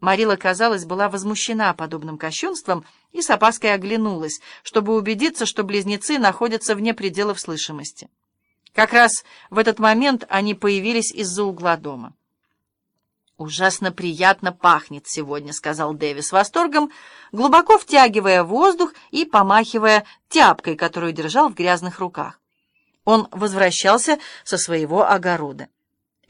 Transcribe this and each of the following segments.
Марила, казалось, была возмущена подобным кощунством и с опаской оглянулась, чтобы убедиться, что близнецы находятся вне пределов слышимости. Как раз в этот момент они появились из-за угла дома. «Ужасно приятно пахнет сегодня», — сказал Дэви с восторгом, глубоко втягивая воздух и помахивая тяпкой, которую держал в грязных руках. Он возвращался со своего огорода.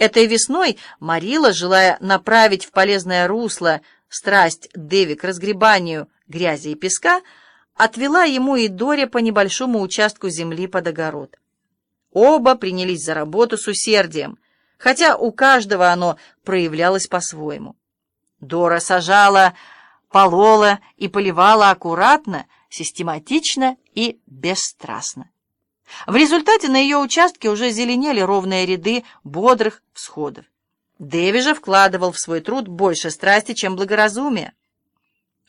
Этой весной Марила, желая направить в полезное русло страсть Дэви к разгребанию грязи и песка, отвела ему и Доре по небольшому участку земли под огород. Оба принялись за работу с усердием, хотя у каждого оно проявлялось по-своему. Дора сажала, полола и поливала аккуратно, систематично и бесстрастно. В результате на ее участке уже зеленели ровные ряды бодрых всходов. Дэви же вкладывал в свой труд больше страсти, чем благоразумия.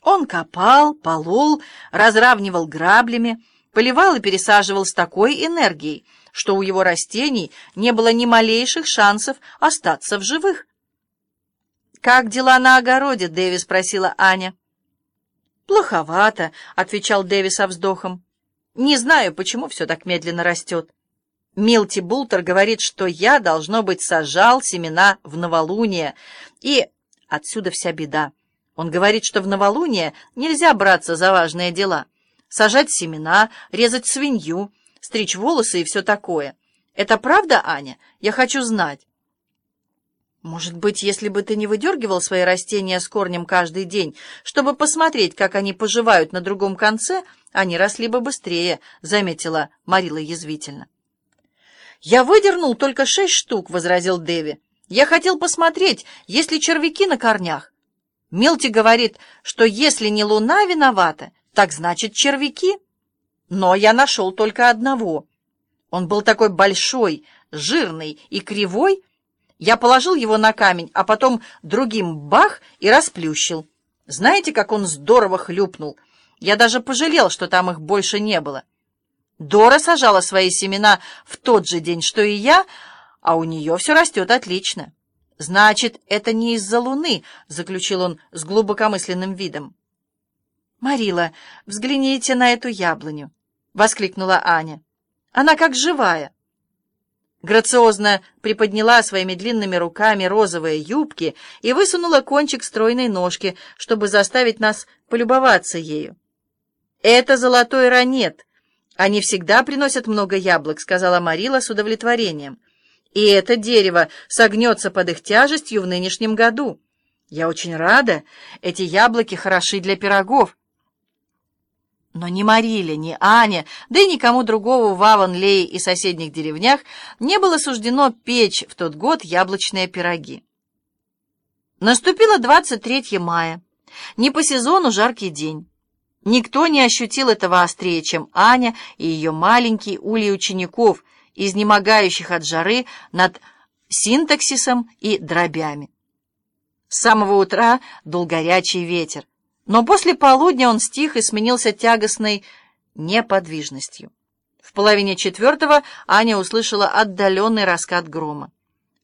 Он копал, полол, разравнивал граблями, поливал и пересаживал с такой энергией, что у его растений не было ни малейших шансов остаться в живых. «Как дела на огороде?» — Дэви спросила Аня. «Плоховато», — отвечал Дэви со вздохом. Не знаю, почему все так медленно растет. Милти Бултер говорит, что я, должно быть, сажал семена в новолуние. И отсюда вся беда. Он говорит, что в новолуние нельзя браться за важные дела. Сажать семена, резать свинью, стричь волосы и все такое. Это правда, Аня? Я хочу знать. Может быть, если бы ты не выдергивал свои растения с корнем каждый день, чтобы посмотреть, как они поживают на другом конце, они росли бы быстрее, — заметила Марила язвительно. «Я выдернул только шесть штук», — возразил Дэви. «Я хотел посмотреть, есть ли червяки на корнях. Милти говорит, что если не луна виновата, так значит червяки. Но я нашел только одного. Он был такой большой, жирный и кривой, я положил его на камень, а потом другим бах и расплющил. Знаете, как он здорово хлюпнул? Я даже пожалел, что там их больше не было. Дора сажала свои семена в тот же день, что и я, а у нее все растет отлично. «Значит, это не из-за луны», — заключил он с глубокомысленным видом. «Марила, взгляните на эту яблоню», — воскликнула Аня. «Она как живая» грациозно приподняла своими длинными руками розовые юбки и высунула кончик стройной ножки, чтобы заставить нас полюбоваться ею. «Это золотой ранет. Они всегда приносят много яблок», — сказала Марила с удовлетворением. «И это дерево согнется под их тяжестью в нынешнем году. Я очень рада. Эти яблоки хороши для пирогов». Но ни Мариле, ни Ане, да и никому другого в Аванлее и соседних деревнях не было суждено печь в тот год яблочные пироги. Наступило 23 мая. Не по сезону жаркий день. Никто не ощутил этого острее, чем Аня и ее маленький улей учеников, изнемогающих от жары над синтаксисом и дробями. С самого утра дул горячий ветер. Но после полудня он стих и сменился тягостной неподвижностью. В половине четвертого Аня услышала отдаленный раскат грома.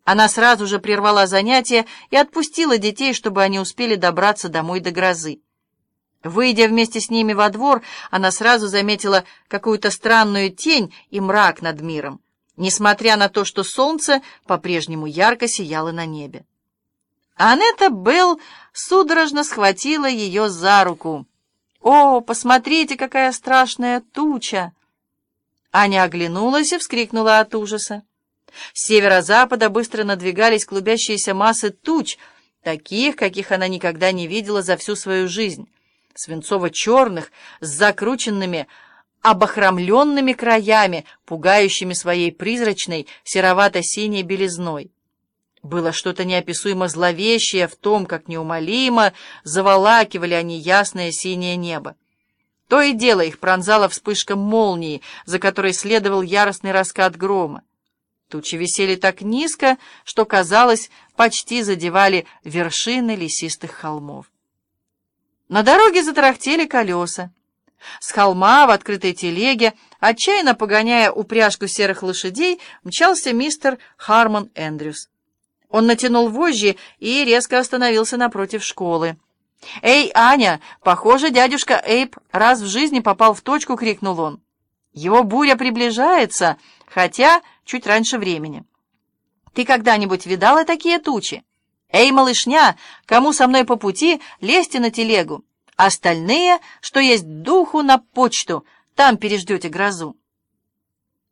Она сразу же прервала занятия и отпустила детей, чтобы они успели добраться домой до грозы. Выйдя вместе с ними во двор, она сразу заметила какую-то странную тень и мрак над миром, несмотря на то, что солнце по-прежнему ярко сияло на небе. Анетта Белл судорожно схватила ее за руку. «О, посмотрите, какая страшная туча!» Аня оглянулась и вскрикнула от ужаса. С северо-запада быстро надвигались клубящиеся массы туч, таких, каких она никогда не видела за всю свою жизнь, свинцово-черных, с закрученными, обохромленными краями, пугающими своей призрачной серовато-синей белизной. Было что-то неописуемо зловещее в том, как неумолимо заволакивали они ясное синее небо. То и дело их пронзала вспышка молнии, за которой следовал яростный раскат грома. Тучи висели так низко, что, казалось, почти задевали вершины лесистых холмов. На дороге затарахтели колеса. С холма в открытой телеге, отчаянно погоняя упряжку серых лошадей, мчался мистер Хармон Эндрюс. Он натянул вожжи и резко остановился напротив школы. «Эй, Аня, похоже, дядюшка Эйп раз в жизни попал в точку!» — крикнул он. «Его буря приближается, хотя чуть раньше времени. Ты когда-нибудь видала такие тучи? Эй, малышня, кому со мной по пути, лезьте на телегу. Остальные, что есть духу, на почту, там переждете грозу».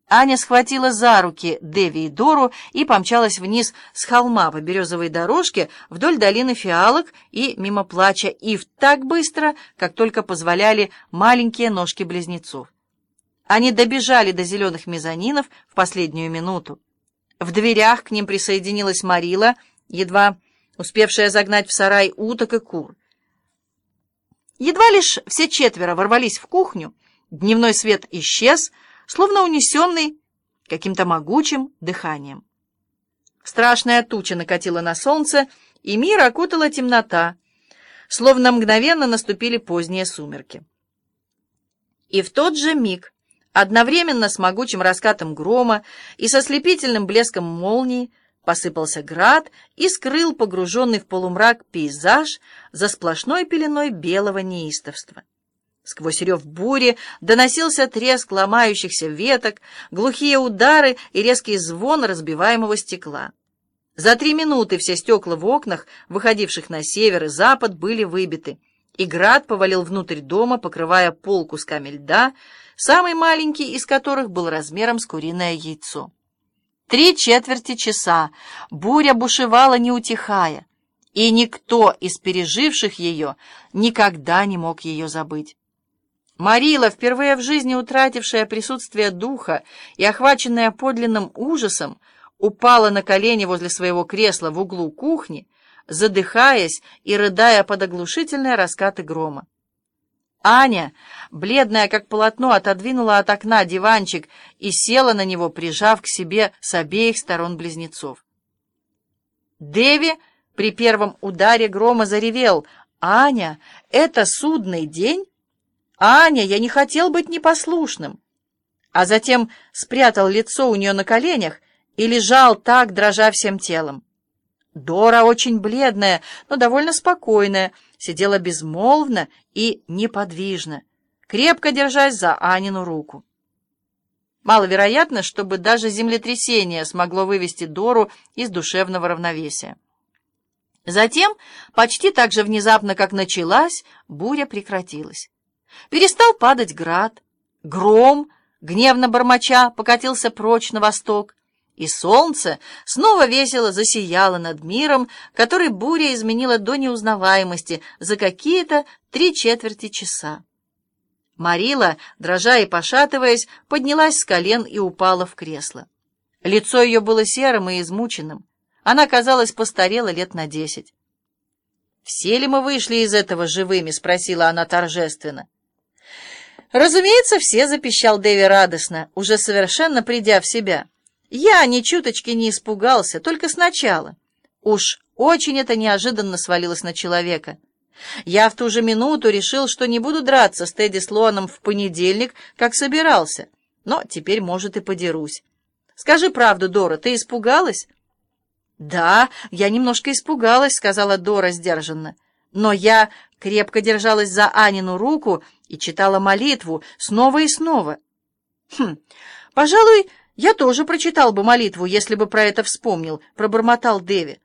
Аня схватила за руки Деви и Дору и помчалась вниз с холма по березовой дорожке вдоль долины фиалок и мимо плача Ив так быстро, как только позволяли маленькие ножки близнецов. Они добежали до зеленых мезонинов в последнюю минуту. В дверях к ним присоединилась Марила, едва успевшая загнать в сарай уток и кур. Едва лишь все четверо ворвались в кухню, дневной свет исчез — словно унесенный каким-то могучим дыханием. Страшная туча накатила на солнце, и мир окутала темнота, словно мгновенно наступили поздние сумерки. И в тот же миг, одновременно с могучим раскатом грома и со слепительным блеском молнии, посыпался град и скрыл погруженный в полумрак пейзаж за сплошной пеленой белого неистовства. Сквозь рев бури доносился треск ломающихся веток, глухие удары и резкий звон разбиваемого стекла. За три минуты все стекла в окнах, выходивших на север и запад, были выбиты, и град повалил внутрь дома, покрывая пол кусками льда, самый маленький из которых был размером с куриное яйцо. Три четверти часа буря бушевала, не утихая, и никто из переживших ее никогда не мог ее забыть. Марила, впервые в жизни утратившая присутствие духа и охваченная подлинным ужасом, упала на колени возле своего кресла в углу кухни, задыхаясь и рыдая под оглушительные раскаты грома. Аня, бледная как полотно, отодвинула от окна диванчик и села на него, прижав к себе с обеих сторон близнецов. Деви при первом ударе грома заревел «Аня, это судный день?» «Аня, я не хотел быть непослушным!» А затем спрятал лицо у нее на коленях и лежал так, дрожа всем телом. Дора, очень бледная, но довольно спокойная, сидела безмолвно и неподвижно, крепко держась за Анину руку. Маловероятно, чтобы даже землетрясение смогло вывести Дору из душевного равновесия. Затем, почти так же внезапно, как началась, буря прекратилась. Перестал падать град, гром, гневно бормоча, покатился прочь на восток, и солнце снова весело засияло над миром, который буря изменила до неузнаваемости за какие-то три четверти часа. Марила, дрожа и пошатываясь, поднялась с колен и упала в кресло. Лицо ее было серым и измученным. Она, казалось, постарела лет на десять. «Все ли мы вышли из этого живыми?» — спросила она торжественно. «Разумеется, все», — запищал Дэви радостно, уже совершенно придя в себя. «Я ни чуточки не испугался, только сначала. Уж очень это неожиданно свалилось на человека. Я в ту же минуту решил, что не буду драться с Тедди Слоаном в понедельник, как собирался, но теперь, может, и подерусь. Скажи правду, Дора, ты испугалась?» «Да, я немножко испугалась», — сказала Дора сдержанно. «Но я крепко держалась за Анину руку и читала молитву снова и снова. «Хм, пожалуй, я тоже прочитал бы молитву, если бы про это вспомнил», — пробормотал Дэви.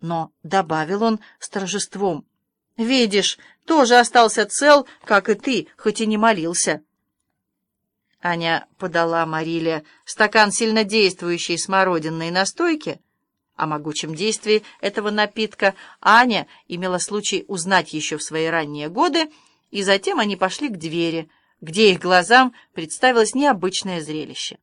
Но добавил он с торжеством. «Видишь, тоже остался цел, как и ты, хоть и не молился». Аня подала Мариле стакан сильнодействующей смородинной настойки. О могучем действии этого напитка Аня имела случай узнать еще в свои ранние годы, и затем они пошли к двери, где их глазам представилось необычное зрелище.